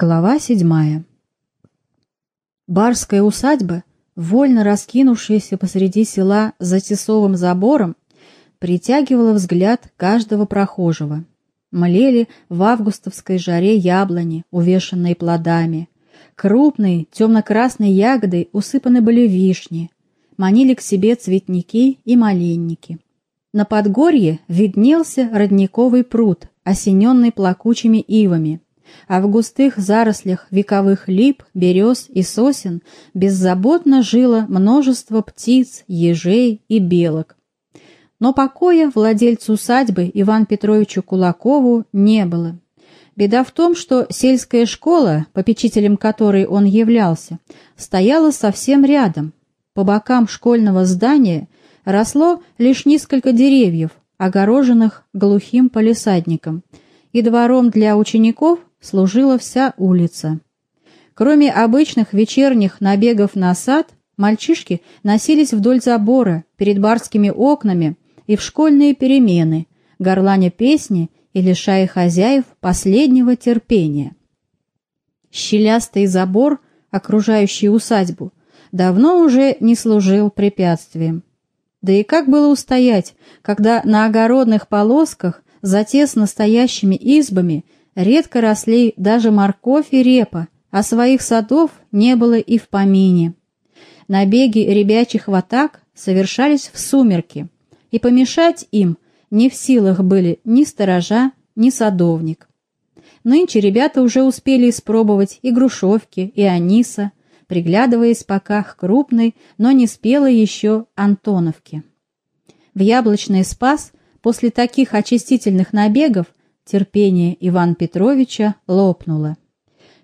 Глава седьмая Барская усадьба, вольно раскинувшаяся посреди села за тесовым забором, притягивала взгляд каждого прохожего. Млели в августовской жаре яблони, увешанные плодами. Крупные, темно-красной ягодой усыпаны были вишни. Манили к себе цветники и малинники. На подгорье виднелся родниковый пруд, осененный плакучими ивами, а в густых зарослях вековых лип, берез и сосен беззаботно жило множество птиц, ежей и белок. Но покоя владельцу усадьбы Иван Петровичу Кулакову не было. Беда в том, что сельская школа, попечителем которой он являлся, стояла совсем рядом. По бокам школьного здания росло лишь несколько деревьев, огороженных глухим полисадником, и двором для учеников служила вся улица. Кроме обычных вечерних набегов на сад, мальчишки носились вдоль забора, перед барскими окнами и в школьные перемены, горланя песни и лишая хозяев последнего терпения. Щелястый забор, окружающий усадьбу, давно уже не служил препятствием. Да и как было устоять, когда на огородных полосках за тесно стоящими избами редко росли даже морковь и репа, а своих садов не было и в помине. Набеги ребячих ватак совершались в сумерки, и помешать им не в силах были ни сторожа, ни садовник. Нынче ребята уже успели испробовать и грушевки, и аниса, приглядываясь пока к крупной, но не спелой еще Антоновке. В яблочный спас после таких очистительных набегов терпение Ивана Петровича лопнуло.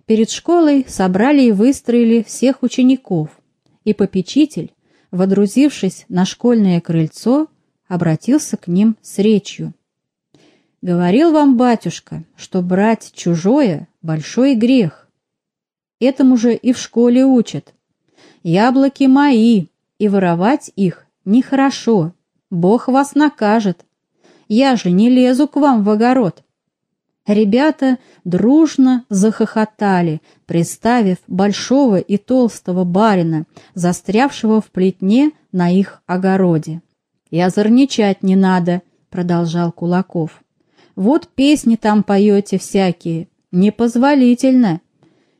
Перед школой собрали и выстроили всех учеников, и попечитель, водрузившись на школьное крыльцо, обратился к ним с речью. «Говорил вам, батюшка, что брать чужое — большой грех. Этому же и в школе учат. Яблоки мои, и воровать их нехорошо. Бог вас накажет. Я же не лезу к вам в огород. Ребята дружно захохотали, представив большого и толстого барина, застрявшего в плетне на их огороде. «И озорничать не надо», — продолжал Кулаков. «Вот песни там поете всякие. Непозволительно.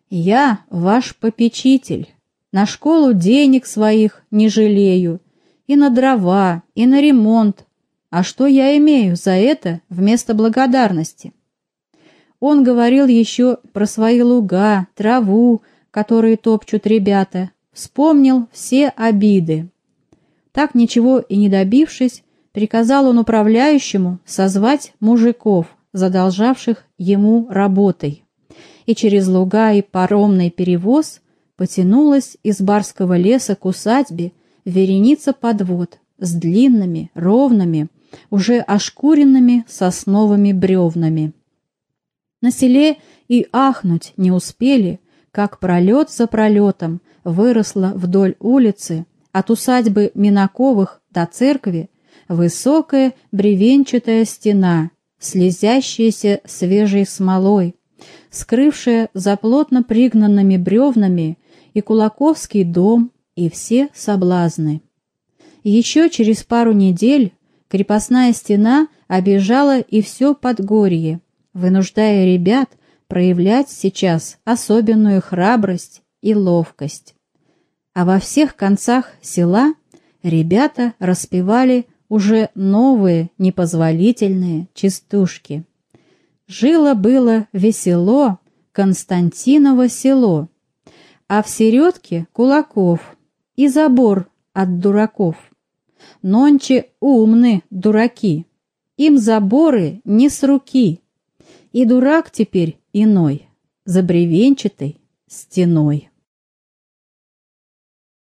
Я ваш попечитель. На школу денег своих не жалею. И на дрова, и на ремонт. А что я имею за это вместо благодарности? Он говорил еще про свои луга, траву, которые топчут ребята. Вспомнил все обиды. Так ничего и не добившись, приказал он управляющему созвать мужиков, задолжавших ему работой и через луга и паромный перевоз потянулась из барского леса к усадьбе вереница подвод с длинными, ровными, уже ошкуренными сосновыми бревнами. На селе и ахнуть не успели, как пролет за пролетом выросла вдоль улицы от усадьбы Минаковых до церкви высокая бревенчатая стена, слезящаяся свежей смолой, скрывшая за плотно пригнанными бревнами и Кулаковский дом, и все соблазны. Еще через пару недель крепостная стена обижала и все Подгорье, вынуждая ребят проявлять сейчас особенную храбрость и ловкость. А во всех концах села ребята распевали уже новые непозволительные частушки. Жило-было весело Константиново село, а в середке кулаков и забор от дураков. Нонче умны дураки, им заборы не с руки, и дурак теперь иной, за бревенчатой стеной.